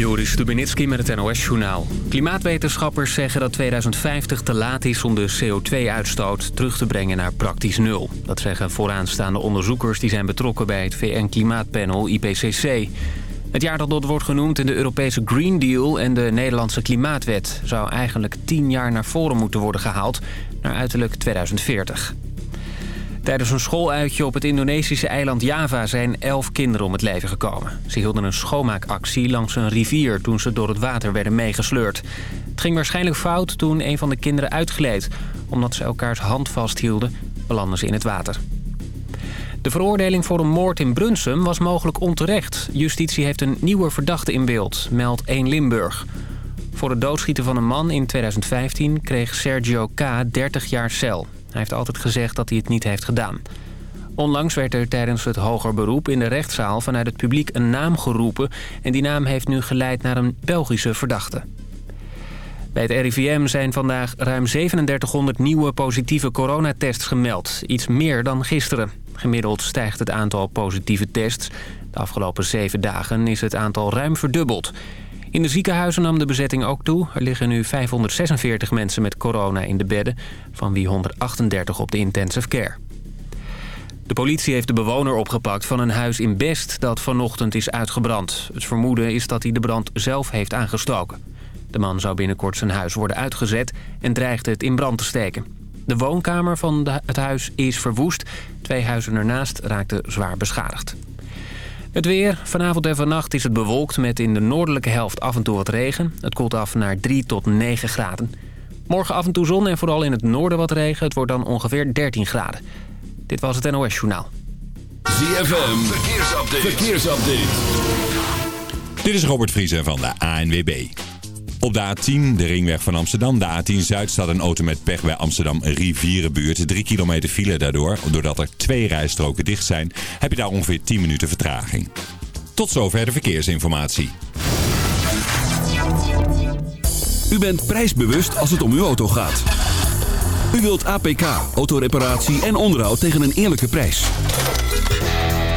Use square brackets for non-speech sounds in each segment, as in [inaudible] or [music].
Joris Stubenitski met het NOS-journaal. Klimaatwetenschappers zeggen dat 2050 te laat is om de CO2-uitstoot terug te brengen naar praktisch nul. Dat zeggen vooraanstaande onderzoekers die zijn betrokken bij het VN-klimaatpanel IPCC. Het jaar dat wordt genoemd in de Europese Green Deal en de Nederlandse Klimaatwet... zou eigenlijk tien jaar naar voren moeten worden gehaald, naar uiterlijk 2040. Tijdens een schooluitje op het Indonesische eiland Java zijn elf kinderen om het leven gekomen. Ze hielden een schoonmaakactie langs een rivier toen ze door het water werden meegesleurd. Het ging waarschijnlijk fout toen een van de kinderen uitgleed. Omdat ze elkaars hand vasthielden, belanden ze in het water. De veroordeling voor een moord in Brunsum was mogelijk onterecht. Justitie heeft een nieuwe verdachte in beeld, meldt 1 Limburg. Voor het doodschieten van een man in 2015 kreeg Sergio K. 30 jaar cel. Hij heeft altijd gezegd dat hij het niet heeft gedaan. Onlangs werd er tijdens het hoger beroep in de rechtszaal vanuit het publiek een naam geroepen... en die naam heeft nu geleid naar een Belgische verdachte. Bij het RIVM zijn vandaag ruim 3700 nieuwe positieve coronatests gemeld. Iets meer dan gisteren. Gemiddeld stijgt het aantal positieve tests. De afgelopen zeven dagen is het aantal ruim verdubbeld. In de ziekenhuizen nam de bezetting ook toe. Er liggen nu 546 mensen met corona in de bedden... van wie 138 op de intensive care. De politie heeft de bewoner opgepakt van een huis in Best... dat vanochtend is uitgebrand. Het vermoeden is dat hij de brand zelf heeft aangestoken. De man zou binnenkort zijn huis worden uitgezet... en dreigde het in brand te steken. De woonkamer van het huis is verwoest. Twee huizen ernaast raakten zwaar beschadigd. Het weer. Vanavond en vannacht is het bewolkt met in de noordelijke helft af en toe wat regen. Het koelt af naar 3 tot 9 graden. Morgen af en toe zon en vooral in het noorden wat regen. Het wordt dan ongeveer 13 graden. Dit was het NOS Journaal. ZFM. Verkeersupdate. Verkeersupdate. Dit is Robert Vriezen van de ANWB. Op de A10, de ringweg van Amsterdam. De A10 Zuid staat een auto met pech bij Amsterdam Rivierenbuurt. Drie kilometer file daardoor. Doordat er twee rijstroken dicht zijn, heb je daar ongeveer 10 minuten vertraging. Tot zover de verkeersinformatie. U bent prijsbewust als het om uw auto gaat. U wilt APK, autoreparatie en onderhoud tegen een eerlijke prijs.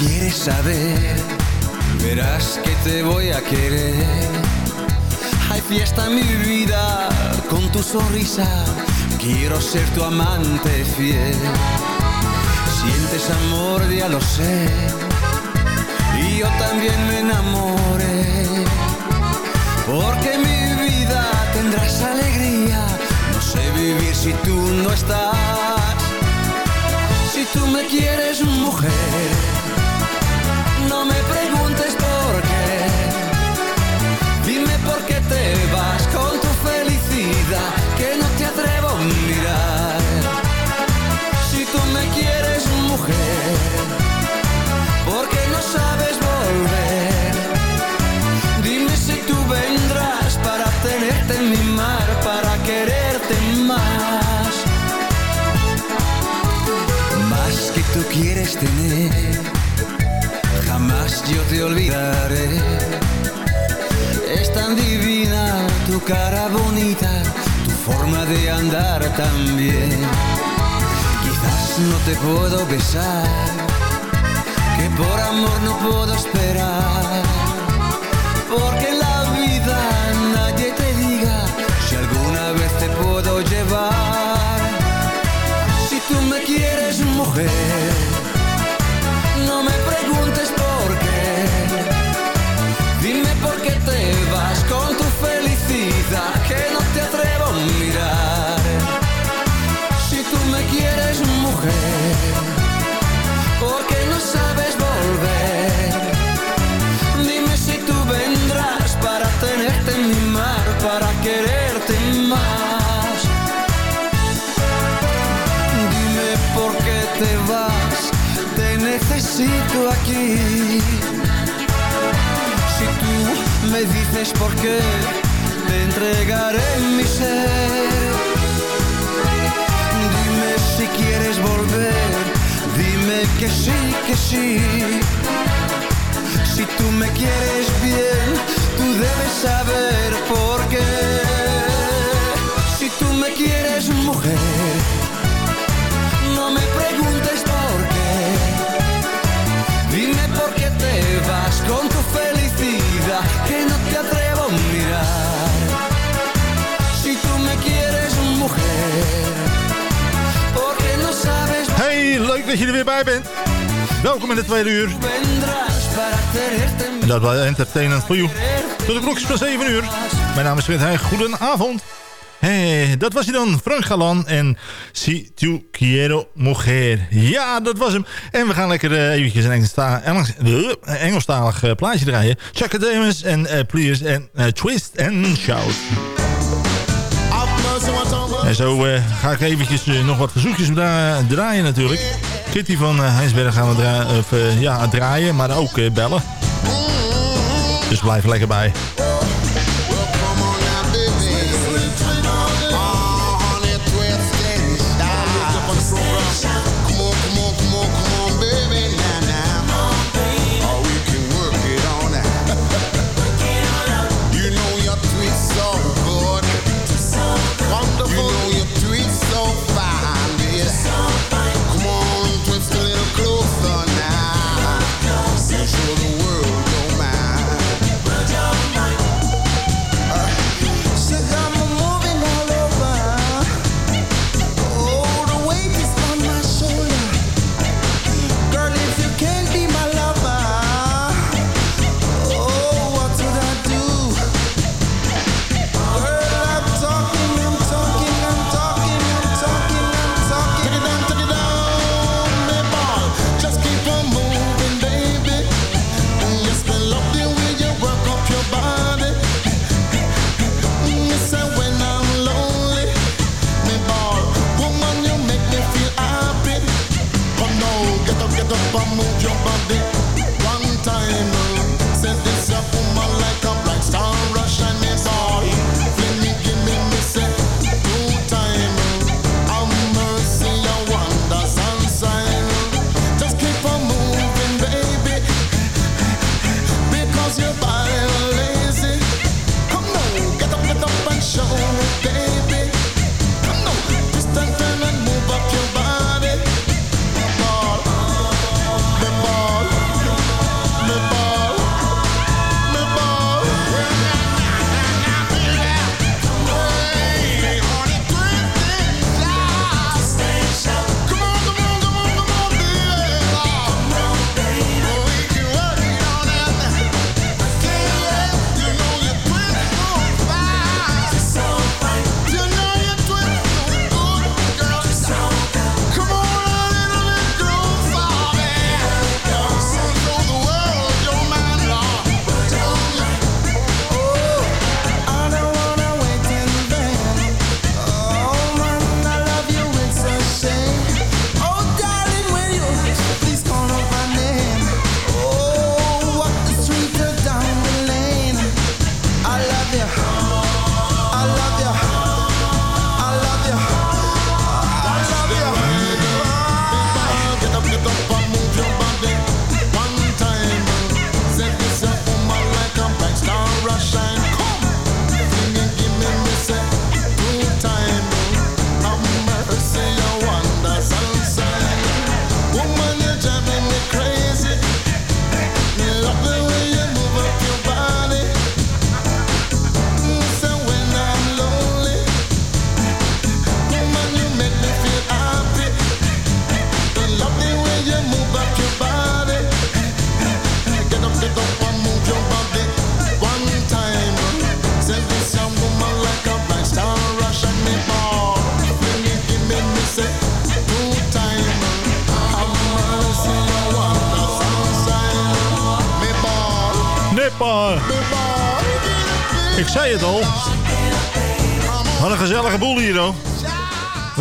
Quieres saber, verás que te voy a querer. Hay fiesta en mi vida con tu sonrisa Quiero ser tu amante fiel. Sientes amor, ya lo sé. Y yo también me enamoré. Porque mi vida tendrás alegría. No sé vivir si tú no estás. Si tú me quieres, mujer. Cara bonita, tu forma de andar también. Quizás no te puedo besar, que por amor no puedo esperar. Porque en la vida nadie te diga si alguna vez te puedo llevar. Si tú me quieres, mujer, mujer, porque no sabes volver. Dime si tú vendrás para tenerte en mi mar, para quererte más. Dime por qué te vas, te necesito aquí. Si tú me dices por qué, te entregaré mi ser. Quieres volver, dime que sí, que sí. Si tú me quieres bien, tú debes saber por qué. Si tú me quieres mujer dat je er weer bij bent. Welkom in de tweede uur. En dat was Entertainment for You. Tot de klokjes van 7 uur. Mijn naam is Fred Heij. Goedenavond. Hey, dat was hij dan, Frank Galan en Si tu quiero mujer. Ja, dat was hem. En we gaan lekker uh, eventjes een uh, Engelstalig uh, plaatje draaien. Chuck Davis en Please en Twist and Shout. En zo ga ik eventjes nog wat verzoekjes draaien natuurlijk. Kitty van Heinsberg gaan we of, ja, draaien, maar ook bellen. Dus blijf er lekker bij.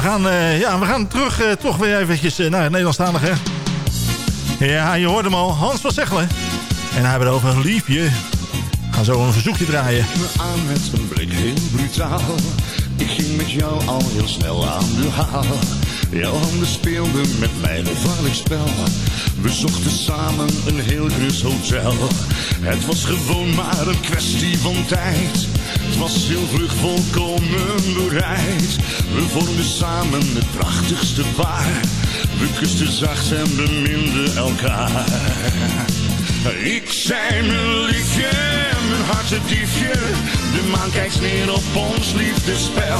Gaan, uh, ja, we gaan terug uh, toch weer eventjes uh, naar het Nederlandstalige. Ja, je hoort hem al. Hans van Zegelen. En hij hebben over een liefje. Gaan zo een verzoekje draaien. Me aan met een blik heel brutaal. Ik ging met jou al heel snel aan de haal. Jouw handen speelden met mij een gevaarlijk spel. We zochten samen een heel grus hotel. Het was gewoon maar een kwestie van tijd. Het was heel vlug volkomen bereid. We vormden samen het prachtigste paar. We kusten zacht en beminden elkaar. Ik zei mijn liefje, mijn hartediefje. De maan kijkt neer op ons liefdespel.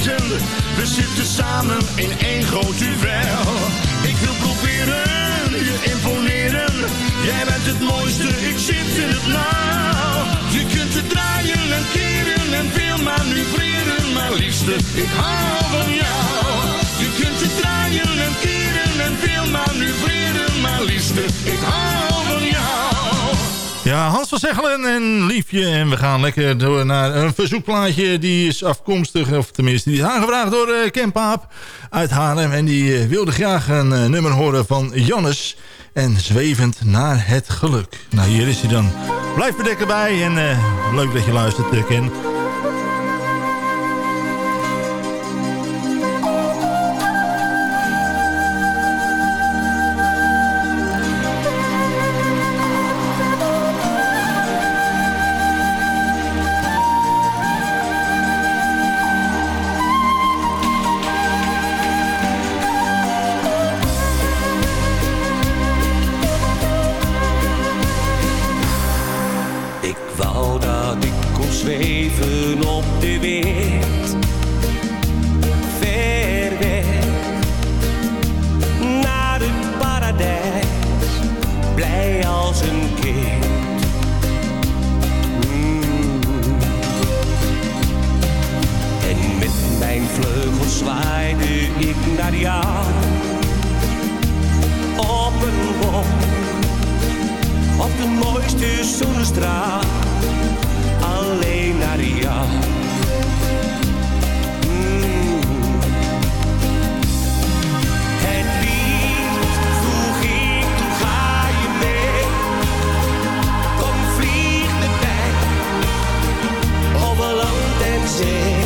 We zitten samen in één groot duel. Ik wil proberen, je imponeren. Jij bent het mooiste, ik zit in het nauw. Je kunt het draaien en keren en veel manoeuvreren. Maar liefste, ik hou van jou. Je kunt het draaien en keren en veel manoeuvreren. Maar liefste, ik hou. En Liefje. En we gaan lekker door naar een verzoekplaatje. Die is afkomstig, of tenminste, die is aangevraagd door uh, Ken Paap uit Haarlem. En die uh, wilde graag een uh, nummer horen van Jannes. En zwevend naar het geluk. Nou, hier is hij dan. Blijf bedekken bij en leuk dat je luistert, Ken. Geen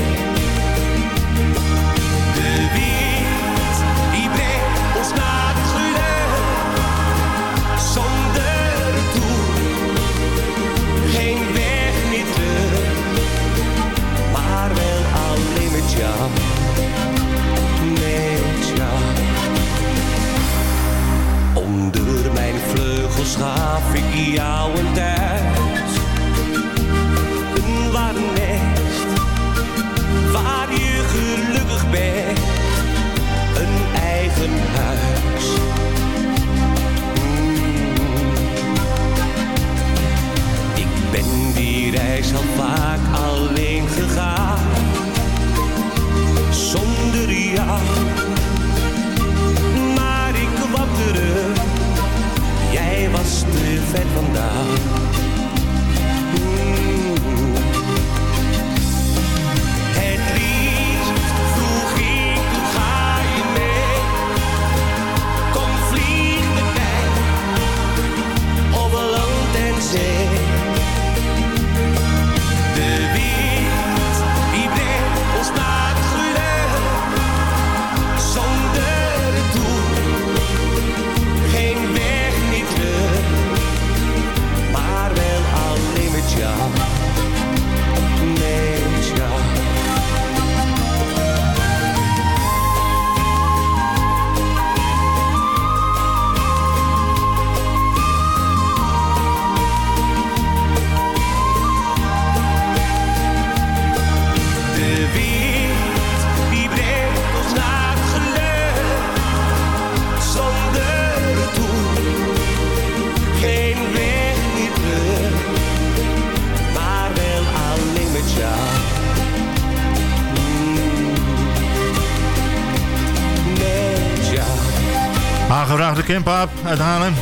Aangevraagde Kempaap uit Haarlem.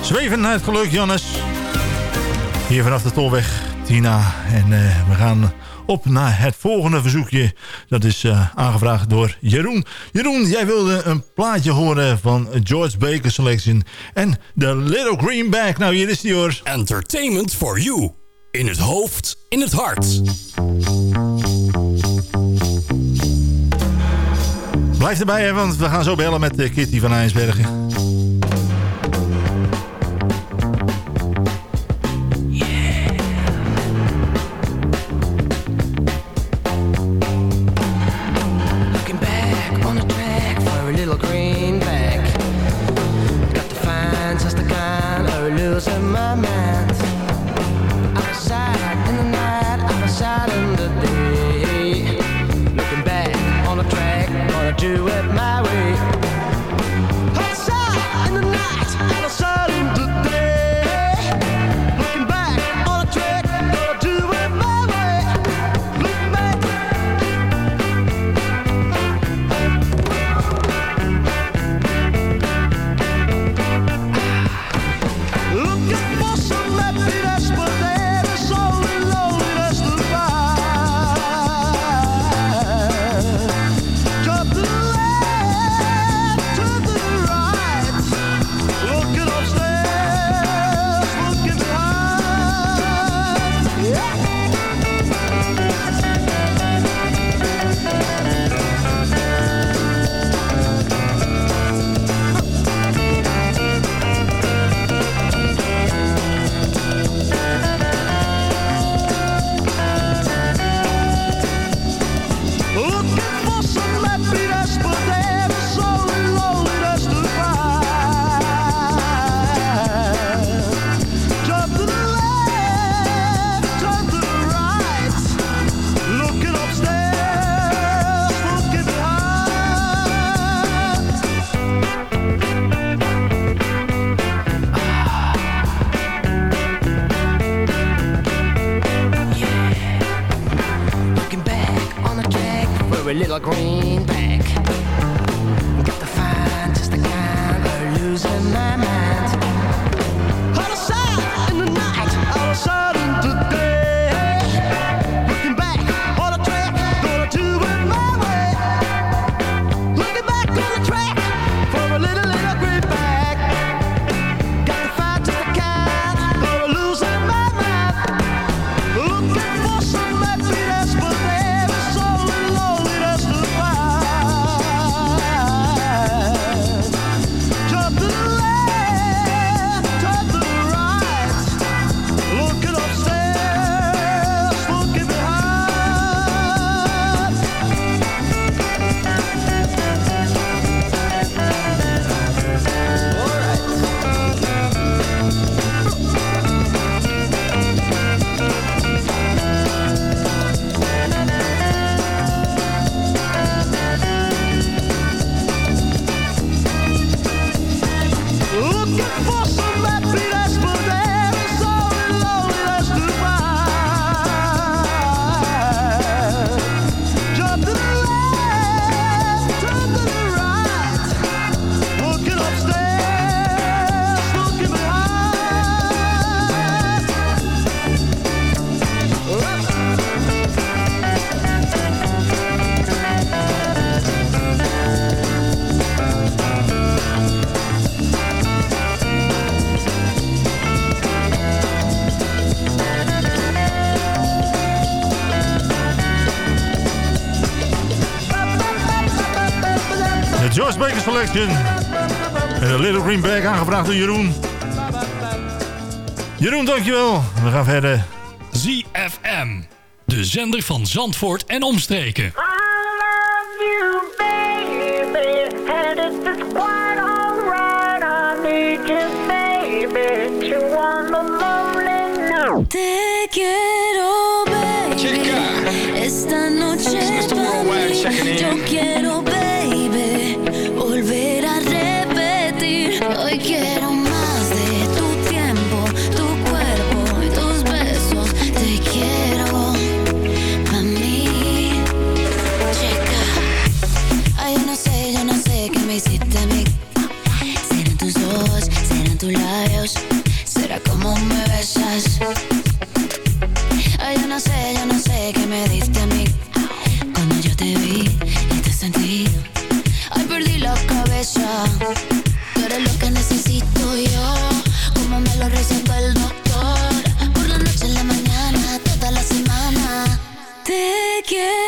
Zweven het geluk, Jannes. Hier vanaf de Tolweg, Tina. En uh, we gaan op naar het volgende verzoekje. Dat is uh, aangevraagd door Jeroen. Jeroen, jij wilde een plaatje horen van George Baker Selection. En The Little Green Bag. Nou, hier is die hoor. Entertainment for you. In het hoofd, in het hart. Blijf erbij, hè, want we gaan zo bellen met uh, Kitty van IJsbergen. Selection. En een Little Green Bag aangevraagd door Jeroen. Jeroen, dankjewel. We gaan verder. ZFM. De zender van Zandvoort en omstreken. Get.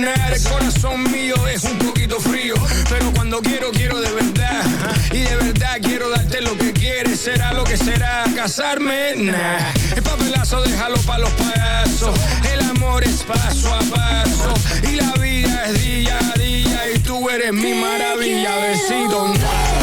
el corazón mío es un poquito frío, pero cuando quiero, quiero de verdad. Y de verdad quiero darte lo que quieres, será lo que será, casarme, nah. El papelazo déjalo para los payasos, el amor es paso a paso, y la vida es día a día, y tú eres mi maravilla, besito. Nah.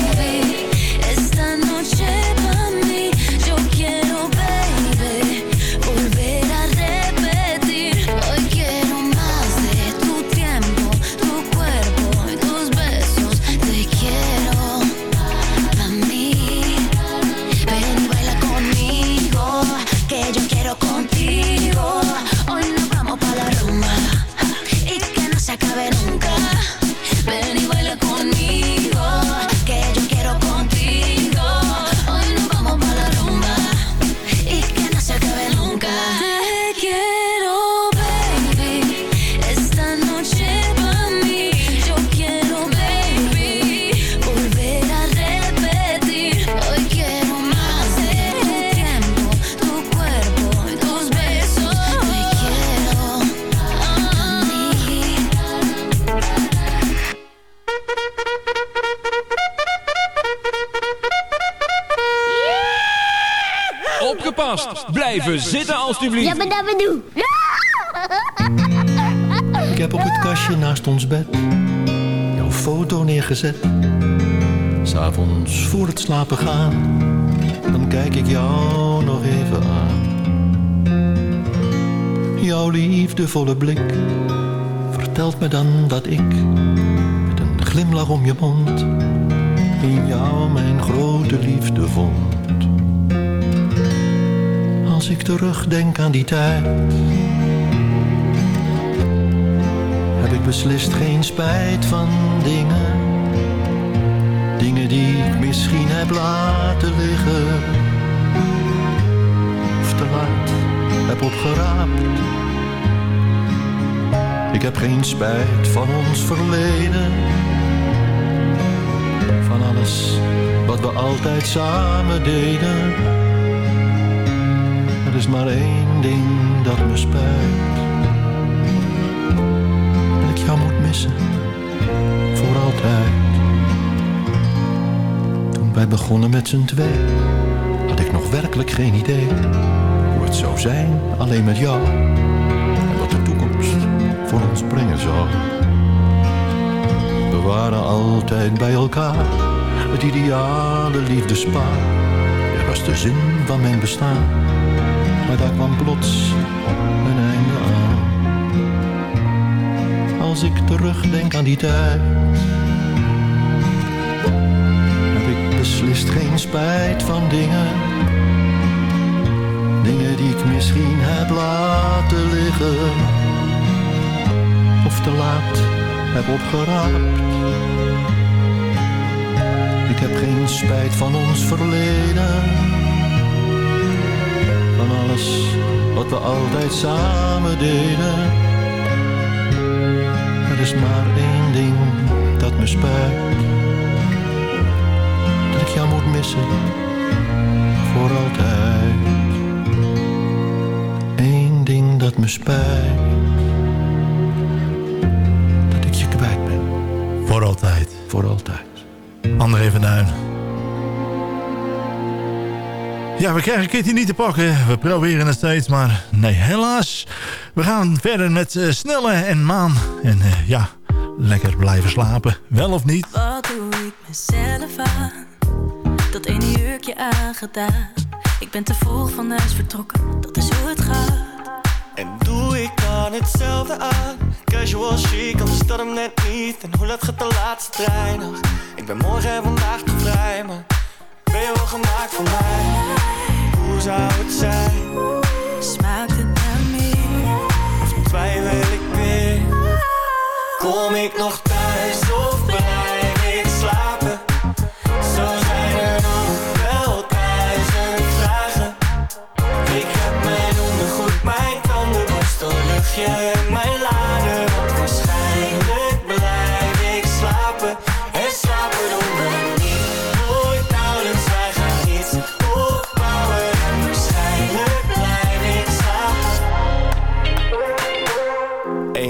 Blijven zitten alstublieft. Ja, maar dat we Ik heb op het kastje naast ons bed jouw foto neergezet. S'avonds voor het slapen gaan, dan kijk ik jou nog even aan. Jouw liefdevolle blik vertelt me dan dat ik met een glimlach om je mond in jou mijn grote liefde vond als ik terugdenk aan die tijd. Heb ik beslist geen spijt van dingen. Dingen die ik misschien heb laten liggen. Of te laat heb opgeraapt. Ik heb geen spijt van ons verleden. Van alles wat we altijd samen deden is maar één ding dat me spijt. Dat ik jou moet missen, voor altijd. Toen wij begonnen met z'n twee, had ik nog werkelijk geen idee. Hoe het zou zijn, alleen met jou. En wat de toekomst voor ons brengen zou. We waren altijd bij elkaar, het ideale liefdespaar. Er was de zin van mijn bestaan maar daar kwam plots een einde aan. Als ik terugdenk aan die tijd, heb ik beslist geen spijt van dingen. Dingen die ik misschien heb laten liggen, of te laat heb opgeraapt. Ik heb geen spijt van ons verleden wat we altijd samen deden. Er is maar één ding dat me spijt. Dat ik jou moet missen, voor altijd. Eén ding dat me spijt. Dat ik je kwijt ben. Voor altijd. Voor altijd. André van Duin. Ja, we krijgen Kitty niet te pakken. We proberen het steeds, maar nee, helaas. We gaan verder met uh, Snelle en Maan. En uh, ja, lekker blijven slapen. Wel of niet? Wat doe ik mezelf aan? Dat ene jurkje aangedaan. Ik ben te vroeg van huis vertrokken, dat is hoe het gaat. En doe ik dan hetzelfde aan? Casual chic, anders dat hem net niet. En hoe laat gaat de laatste trein nog? Ik ben morgen en vandaag te vrij, maar ben je wel gemaakt voor mij? Hoe zou het zijn? Smaakt het naar meer? Of twijfel ik weer? Kom ik nog thuis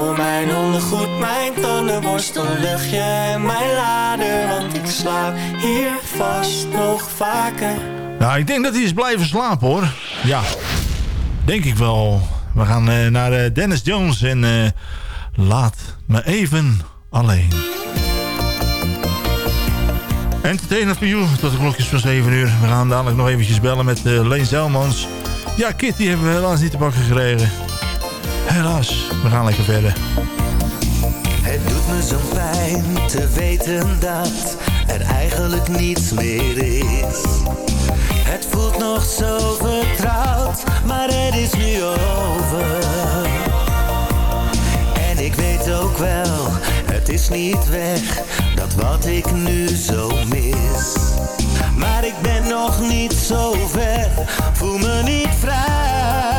Voor mijn ondergoed, mijn tandenborstel, luchtje en mijn lader. Want ik slaap hier vast nog vaker. Nou, ik denk dat hij is blijven slapen hoor. Ja, denk ik wel. We gaan eh, naar eh, Dennis Jones en eh, laat me even alleen. Entertainer for you tot de klokjes van 7 uur. We gaan dadelijk nog eventjes bellen met Leen Zelmans. Ja, Kitty hebben we helaas niet te pakken gekregen. Helaas, we gaan lekker verder. Het doet me zo'n pijn te weten dat er eigenlijk niets meer is. Het voelt nog zo vertrouwd, maar het is nu over. En ik weet ook wel, het is niet weg, dat wat ik nu zo mis. Maar ik ben nog niet zo ver, voel me niet vrij.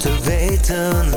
Te weten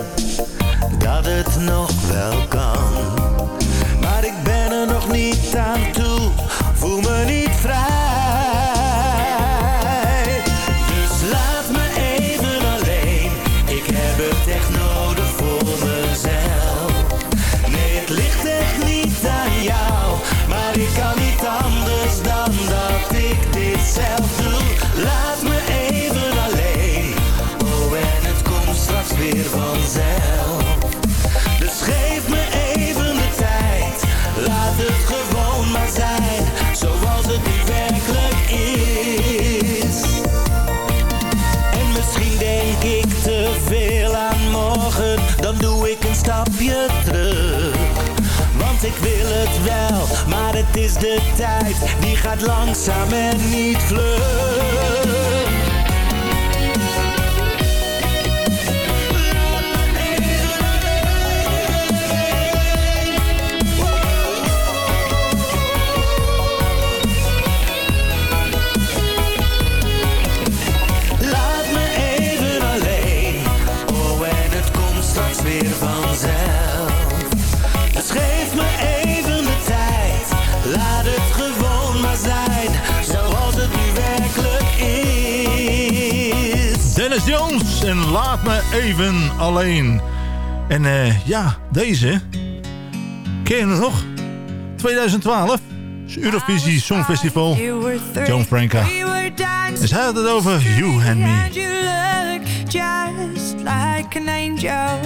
maar het is de tijd, die gaat langzaam en niet vlug. En Laat me even alleen. En uh, ja, deze. Ken je nog? 2012. Eurovisie Songfestival. John Franca. En zij had het over You and Me. just like an angel.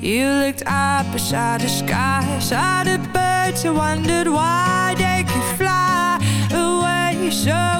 You looked up beside the sky, saw the birds and wondered why they could fly away so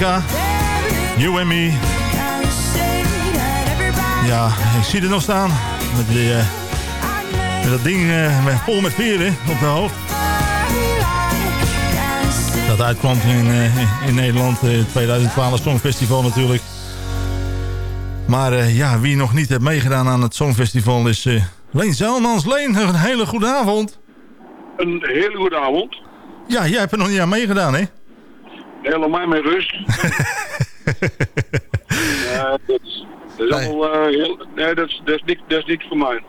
You and Me. Ja, ik zie er nog staan. Met, die, eh, met dat ding eh, met, vol met veren op de hoofd. Dat uitkwam in, eh, in Nederland. eh, 2012 Songfestival natuurlijk. Maar ja, wie nog niet heeft meegedaan aan het Songfestival is Leen Zelmans. Leen, een hele goede avond. Een hele goede avond. Ja, jij hebt er nog niet aan meegedaan, hè? Helemaal met rust. [laughs] Dat, is, dat is allemaal eh, heel... Nee, dat is, dat, is niks, dat is niks voor mij.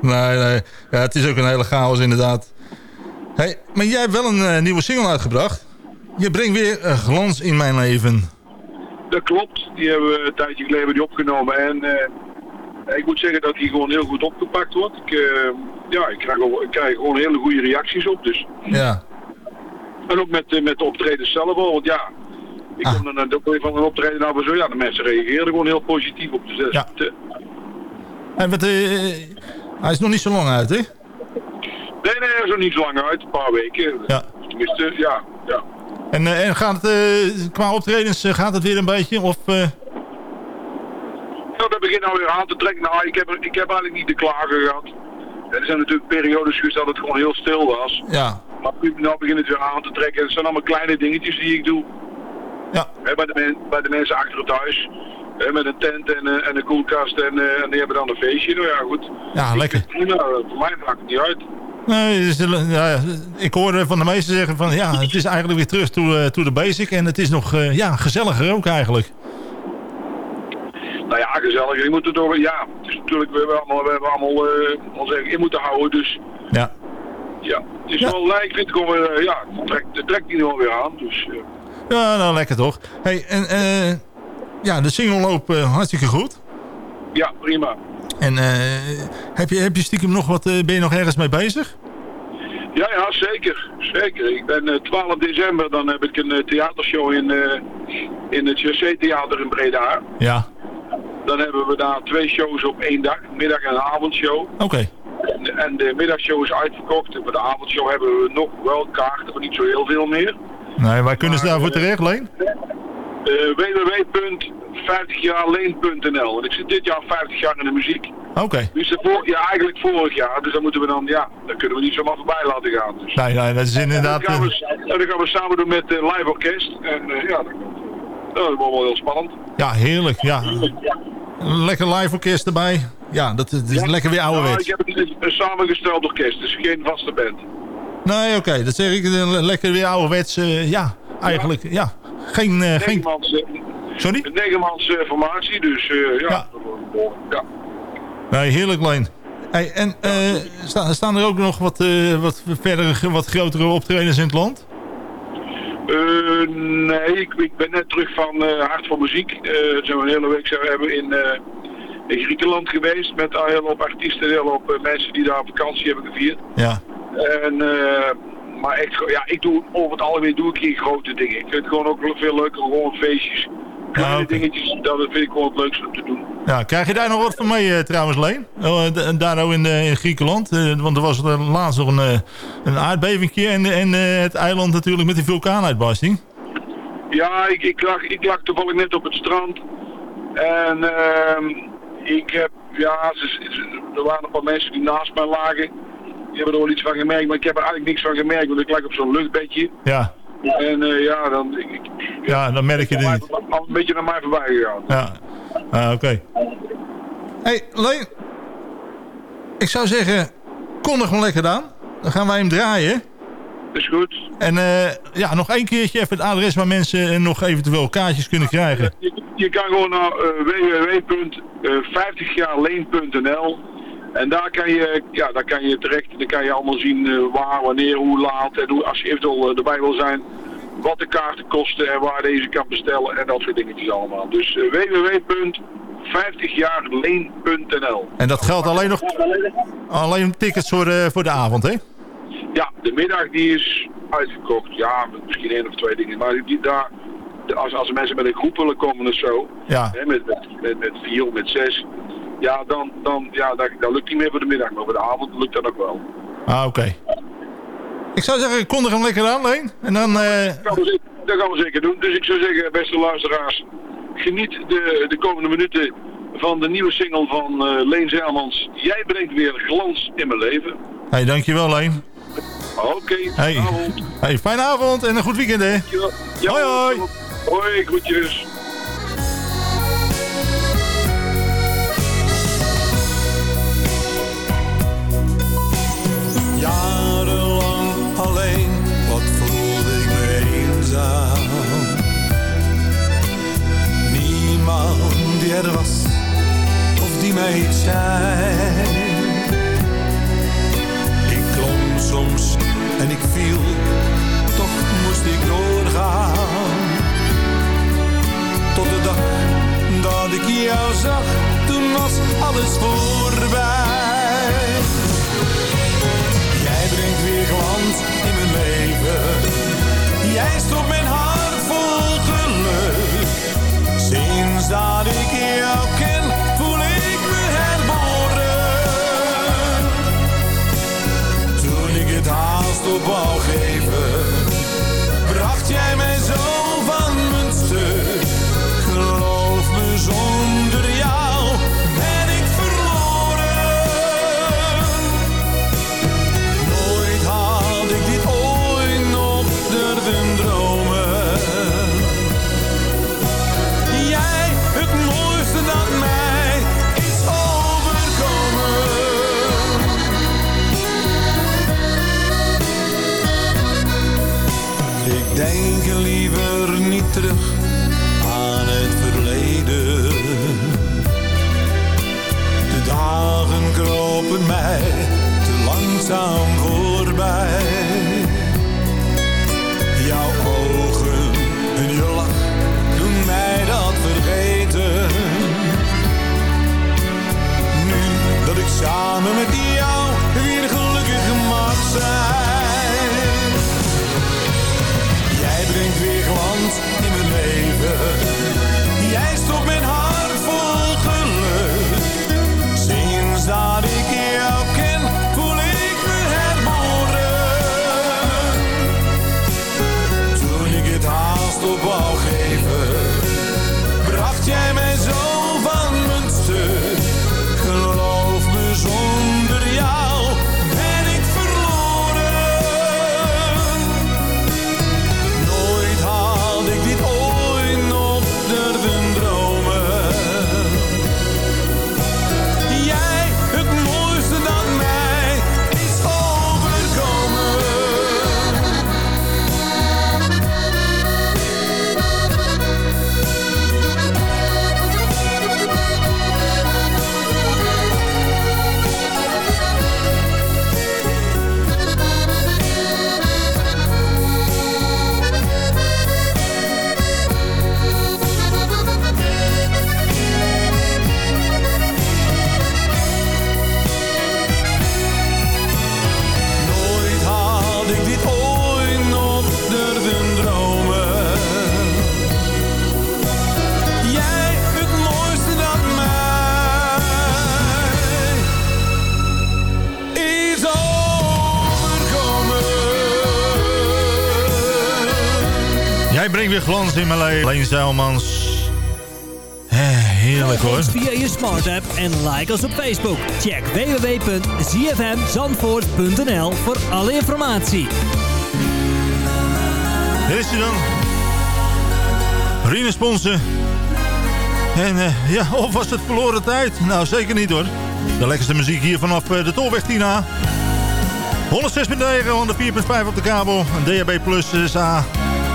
Nee, nee. Ja, het is ook een hele chaos inderdaad. Hey, maar jij hebt wel een eh, nieuwe single uitgebracht. Je brengt weer een glans in mijn leven. Dat klopt. Die hebben we een tijdje geleden die opgenomen. En eh, ik moet zeggen dat die gewoon heel goed opgepakt wordt. Ik, ja, ik krijg, ik krijg gewoon hele goede reacties op. Dus. Ja. En ook met, eh, met de optredens zelf al. Want ja, ik kom dan ook weer van een optreden nou zo. Ja, de mensen reageren gewoon heel positief op. Dat is- Ja. En wat, eh, hij is nog niet zo lang uit, hè? Nee, nee, dat is nog niet zo lang uit. Een paar weken. Ja. Tenminste, ja. ja. En, eh, en gaat het, qua optredens gaat het weer een beetje? Of, Nou, dat begint nou weer aan te trekken. Nou, ik heb, ik heb eigenlijk niet te klagen gehad. Er zijn natuurlijk periodes geweest dat het gewoon heel stil was. ja. Maar nu nou begint het weer aan te trekken. Het zijn allemaal kleine dingetjes die ik doe. Ja. Bij, de men- bij de mensen achter het huis. Hè, met een tent en, eh, en een koelkast en, eh, en die hebben dan een feestje. Nou ja, goed. Ja, lekker. Prima, voor mij maakt het niet uit. Nee, eh, ja, ik hoor van de meesten zeggen van ja, het is eigenlijk weer terug to, eh, to the basic. En het is nog eh, ja, gezelliger ook eigenlijk. Nou ja, gezellig. Je moet het door. Ja, het is natuurlijk, we hebben allemaal, we hebben allemaal eh, ons eigen in moeten houden. Dus Ja. Ja, het is wel lijk. Ik vind het gewoon weer, eh, ja, het trekt, het trekt die er wel weer aan. Dus eh, Ja, nou lekker toch. Hey, en eh, ja, de single loopt hartstikke goed. ja, prima. En heb, je, heb je stiekem nog wat, ben je nog ergens mee bezig? Ja, ja, zeker. Zeker. Ik ben eh, 12 december, dan heb ik een theatershow in, in het JC-theater in Breda. Ja, Dan hebben we daar twee shows op één dag, middag- en avondshow. oké. En de middagshow is uitverkocht. En voor de avondshow hebben we nog wel kaarten, maar niet zo heel veel meer. Nee, waar kunnen ze daarvoor terecht, Leen? Uh, www.50jaarleen.nl En ik zit dit jaar 50 jaar in de muziek. Oké. Dus voor, ja, eigenlijk vorig jaar. Dus dan moeten we dan, ja, dan kunnen we niet zomaar voorbij laten gaan. Dus. Nee, nee, dat is inderdaad... En dat, gaan eh, we, en dat gaan we samen doen met uh, live orkest. En uh, ja, dat, dat wordt wel heel spannend. Ja, heerlijk. Ja. Lekker live orkest erbij. Ja, dat, dat is Ja. lekker weer Nou, ouderwets. ik heb het een, samengesteld orkest, dus geen vaste band. Nee, oké, dat zeg ik. Lekker weer ouderwets. eh, ja, eigenlijk. Ja. Geen... eh, geen... Negenmans, eh, Sorry? Een negenmans formatie, dus ja. ja. Nee, heerlijk, Leen. Hey, en sta- staan er ook nog wat, eh, wat verdere, wat grotere optredens in het land? Nee, ik, ik ben net terug van Hart voor Muziek. Eh zijn we een hele week hebben in, in Griekenland geweest met een hele hoop artiesten, een hele hoop eh, mensen die daar vakantie hebben gevierd. Ja. En, eh, maar echt, ja, ik doe over het algemeen doe ik geen grote dingen. Ik vind het gewoon ook veel leuker, gewoon feestjes. Kleine dingetjes, dat vind ik gewoon het leukste om te doen. Ja, krijg je daar nog wat van mee eh, trouwens, Leen? Oh, daar ook in, eh, in Griekenland. Want er was er laatst nog een, een aardbevingje en, en het eiland natuurlijk met die vulkaanuitbarsting. Ja, ik, ik, lag, ik lag toevallig net op het strand. En ehm, ik heb, ja, er waren een paar mensen die naast mij lagen. Die hebben er wel iets van gemerkt, maar ik heb er eigenlijk niks van gemerkt, want ik lag op zo'n luchtbedje. Ja, En eh, ja, dan ik, ik, ja dan merk je het niet. al een beetje naar mij voorbij gegaan. Ja, ah, oké. hey, Leen. Ik zou zeggen, kondig hem lekker aan. Dan gaan wij hem draaien. Is goed. En eh, ja, nog één keertje even het adres waar mensen eh, nog eventueel kaartjes kunnen krijgen. Je, je kan gewoon naar uh, www.50jaarleen.nl en daar kan je, ja, daar kan je terecht, dan kan je allemaal zien eh, waar, wanneer, hoe laat en hoe, als je eventueel eh, erbij wil zijn, wat de kaarten kosten en waar deze kan bestellen en dat soort dingetjes allemaal. Dus uh, www.50jaarleen.nl En dat geldt alleen nog alleen tickets voor, de voor de avond, hè? Ja, de middag die is uitverkocht. Ja, misschien één of twee dingen, maar die daar, als, als mensen met een groep willen komen of zo, Ja. hè, met, met, met, met vier of met zes, ja, dan, dan ja, dat, dat lukt niet meer voor de middag, maar voor de avond lukt dat ook wel. Ah, oké. Ik zou zeggen, kondig hem lekker aan, Leen. En dan... eh, Dat gaan, we, zeker- dat gaan we zeker doen. Dus ik zou zeggen, beste luisteraars, geniet de, de komende minuten van de nieuwe single van eh, Leen Zijlmans. Jij brengt weer glans in mijn leven. hey, dankjewel, Leen. Oké, Hey. avond. hey, fijne avond en een goed weekend, hè? Ja, hoi, hoi. Hoi, groetjes. Jarenlang alleen, wat voelde ik me eenzaam. Niemand die er was, of die mij iets zei. Langzaam leven. Leen Zeilmans. Heerlijk hoor. via je smart app en like ons op Facebook. Check www.zfmzandvoort.nl voor alle informatie. Dit is hij dan. Rine Sponsen. En eh, ja, of was het verloren tijd? Nou, zeker niet hoor. De lekkerste muziek hier vanaf eh, de Tolweg Tina. 106.9, 104.5 op de kabel. DHB Plus is A.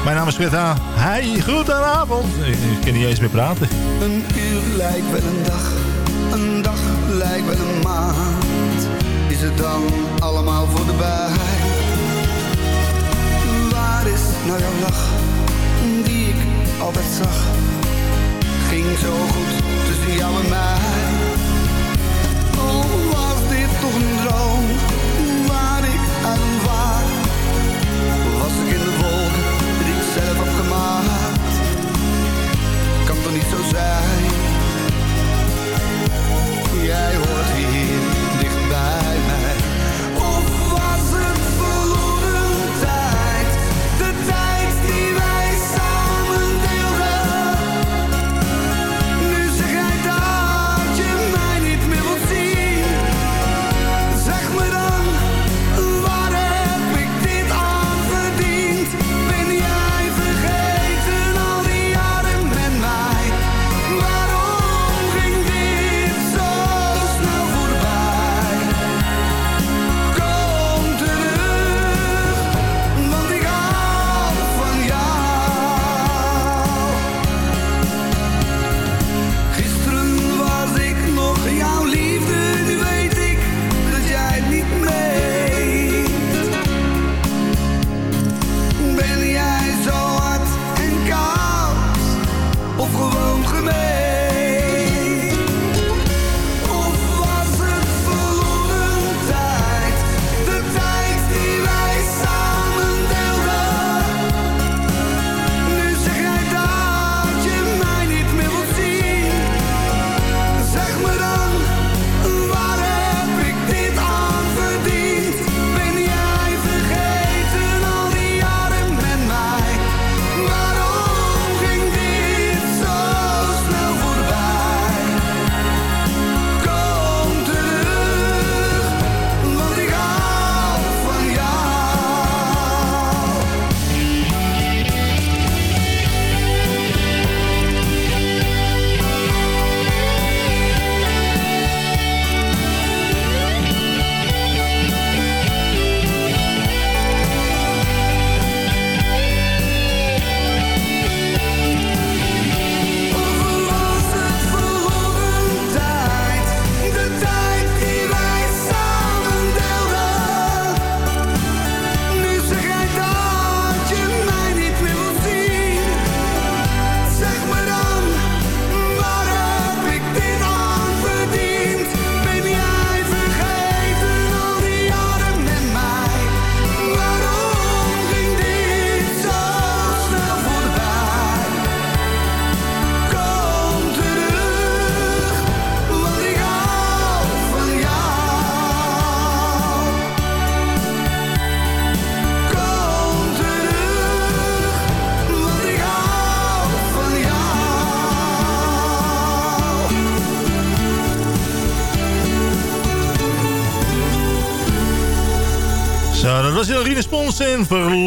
Mijn naam is H. Hey, goedenavond. Ik, ik kan niet eens meer praten. Een uur lijkt wel een dag, een dag lijkt wel een maand. Is het dan allemaal voorbij? Waar is nou jouw lach, die ik altijd zag? Ging zo goed tussen jou en mij. Oh, was dit toch een toch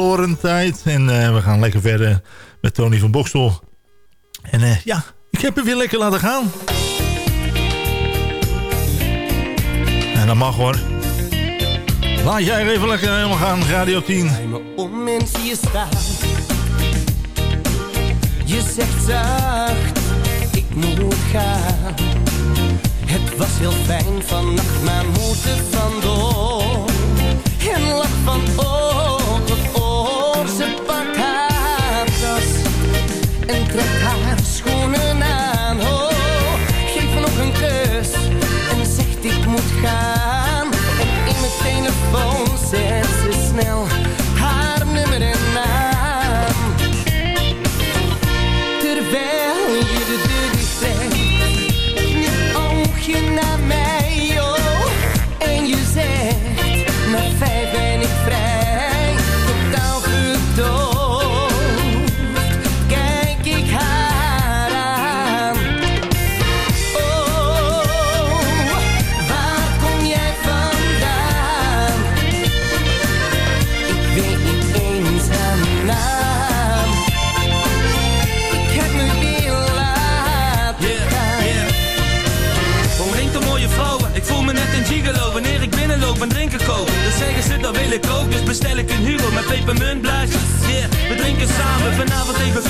en verloren tijd. En eh, we gaan lekker verder met Tony van Bokstel. En eh, ja, ik heb hem weer lekker laten gaan. En dat mag hoor. Laat jij even lekker helemaal gaan, Radio 10. om mensen je staan. Je zegt zacht, ik moet gaan. Het was heel fijn vannacht, maar er vandoor. En lach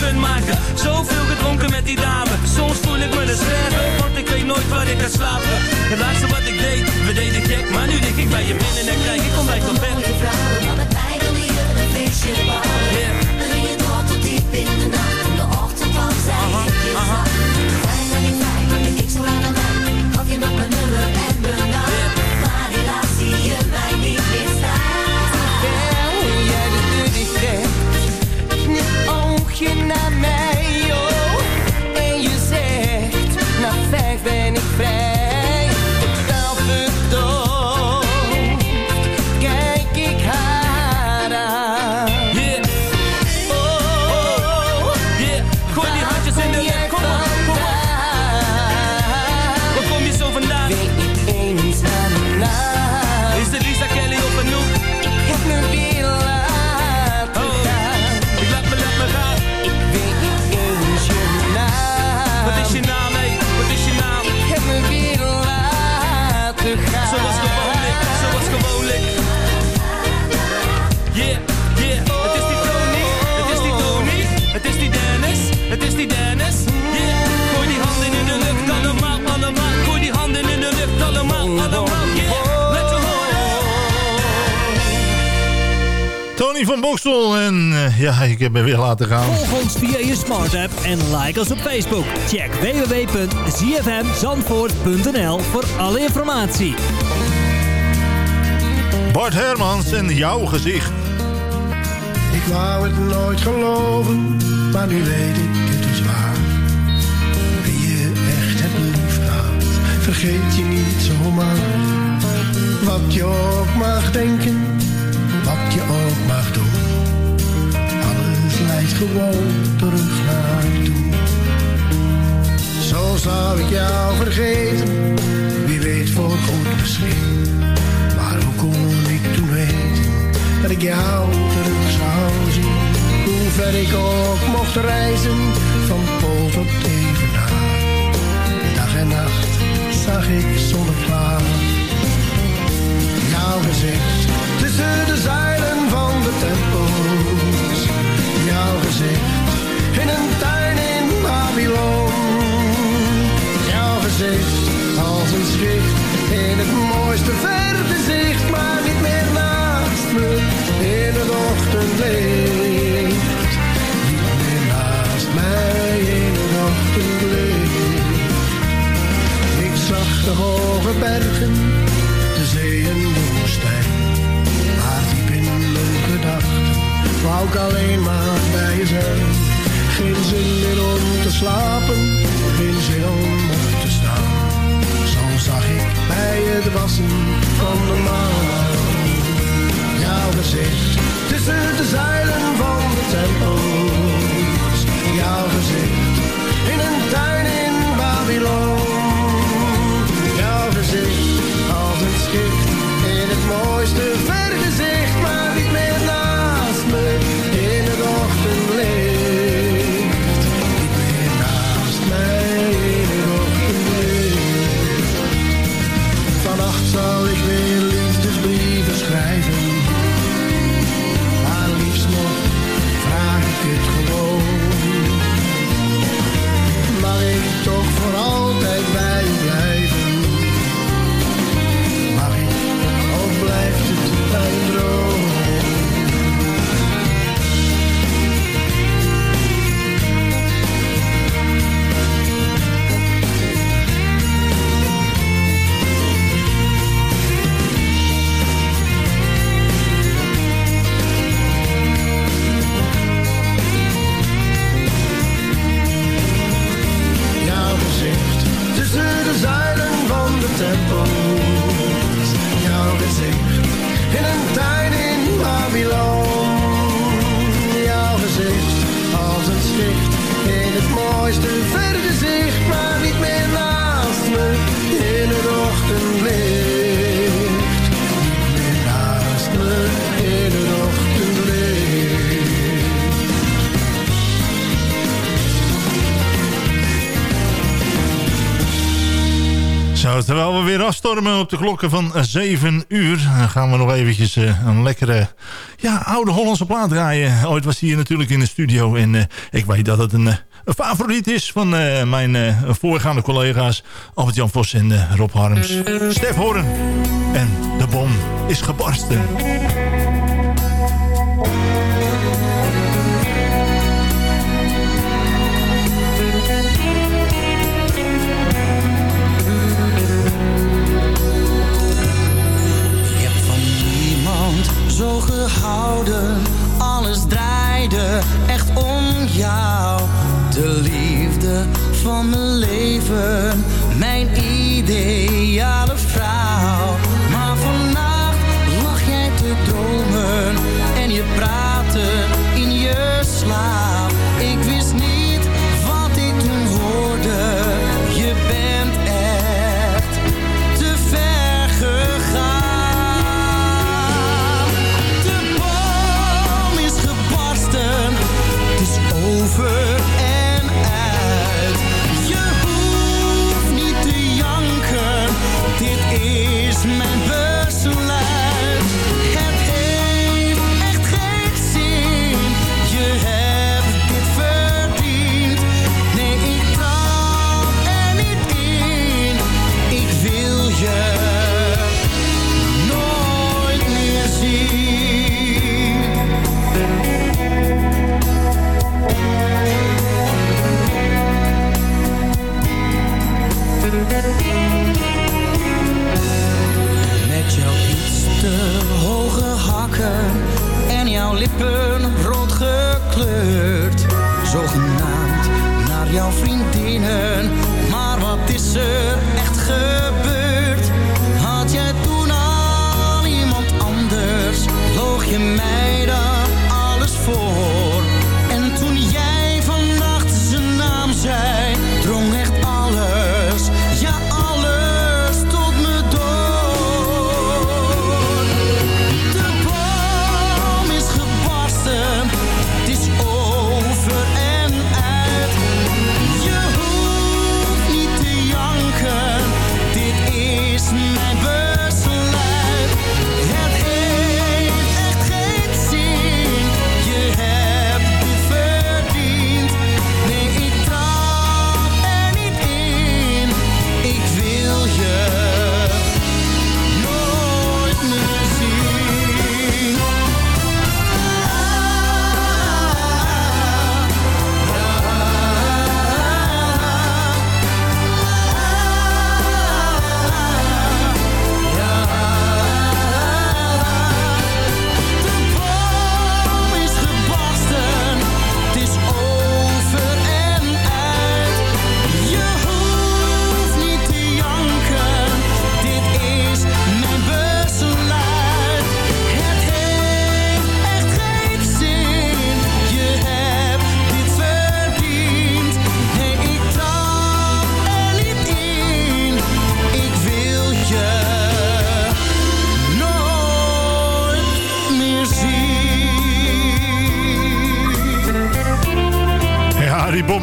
fun maken. Zoveel gedronken met die dame, soms voel ik me de zwerver, want ik weet nooit waar ik ga slapen. Het laatste wat ik deed, we deden gek, maar nu lig ik bij je binnen en krijg ik ontbijt van bed. Een ja, ik heb me weer laten gaan. Volg ons via je smart app en like ons op Facebook. Check www.zfmzandvoort.nl voor alle informatie. Bart Hermans en jouw gezicht. Ik wou het nooit geloven, maar nu weet ik het is waar. Wie je echt hebt lief gehad, vergeet je niet zomaar. Wat je ook mag denken, wat je ook mag doen. Gewoon terug naar toe. Zo zou ik jou vergeten, wie weet voor goed misschien. Maar hoe kon ik toen weten dat ik jou terug zou zien? Hoe ver ik ook mocht reizen, van Pool tot Evenaar. Dag en nacht zag ik zonneklaar. Jouw gezicht tussen de zuilen van de tempels. Jouw gezicht in een tuin in Babylon. Jouw gezicht als een schrift in het mooiste vergezicht, maar niet meer naast me in het ochtendlicht. Om Zo, terwijl we weer afstormen op de klokken van 7 uur... dan gaan we nog eventjes uh, een lekkere ja, oude Hollandse plaat draaien. Ooit was hij hier natuurlijk in de studio. En ik weet dat het een, een favoriet is van mijn voorgaande collega's... Albert-Jan Vos en Rob Harms. Stef Horen. En de bom is gebarsten. Gehouden. Alles draaide echt om jou. De liefde van mijn leven, mijn ideale vrouw. Maar vannacht lag jij te dromen en je praatte in je slaap. Over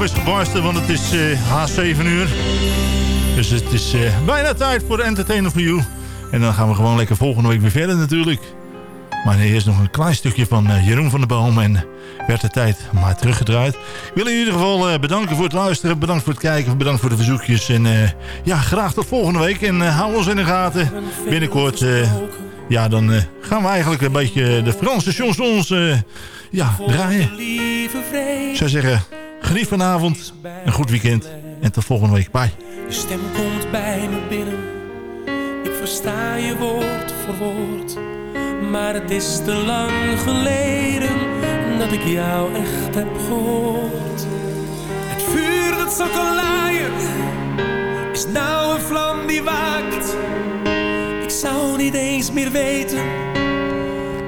Is want het is eh haast 7 uur. Dus het is eh, bijna tijd voor Entertainer for You. En dan gaan we gewoon lekker volgende week weer verder natuurlijk. Maar eerst nog een klein stukje van eh, Jeroen van der Boom. En werd de tijd maar teruggedraaid. Ik wil in ieder geval bedanken voor het luisteren. Bedankt voor het kijken. Bedankt voor de verzoekjes. En ja, graag tot volgende week. En hou ons in de gaten. Binnenkort... ja, dan gaan we eigenlijk een beetje de Franse chansons ja, draaien. Ik zou zeggen, geniet vanavond. Een goed weekend. En tot volgende week. Bye. Je stem komt bij me binnen. Ik versta je woord voor woord. Maar het is te lang geleden dat ik jou echt heb gehoord. Het vuur dat kan laaien is nou een vlam die waakt. Ik zou niet eens meer weten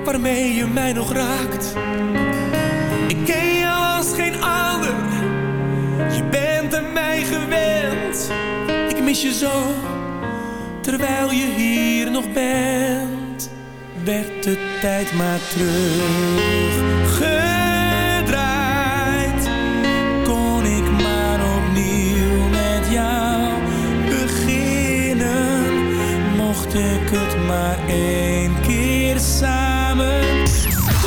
waarmee je mij nog raakt. Je bent aan mij gewend. Ik mis je zo, terwijl je hier nog bent. Werd de tijd maar teruggedraaid. Kon ik maar opnieuw met jou beginnen. ik het maar één keer samen.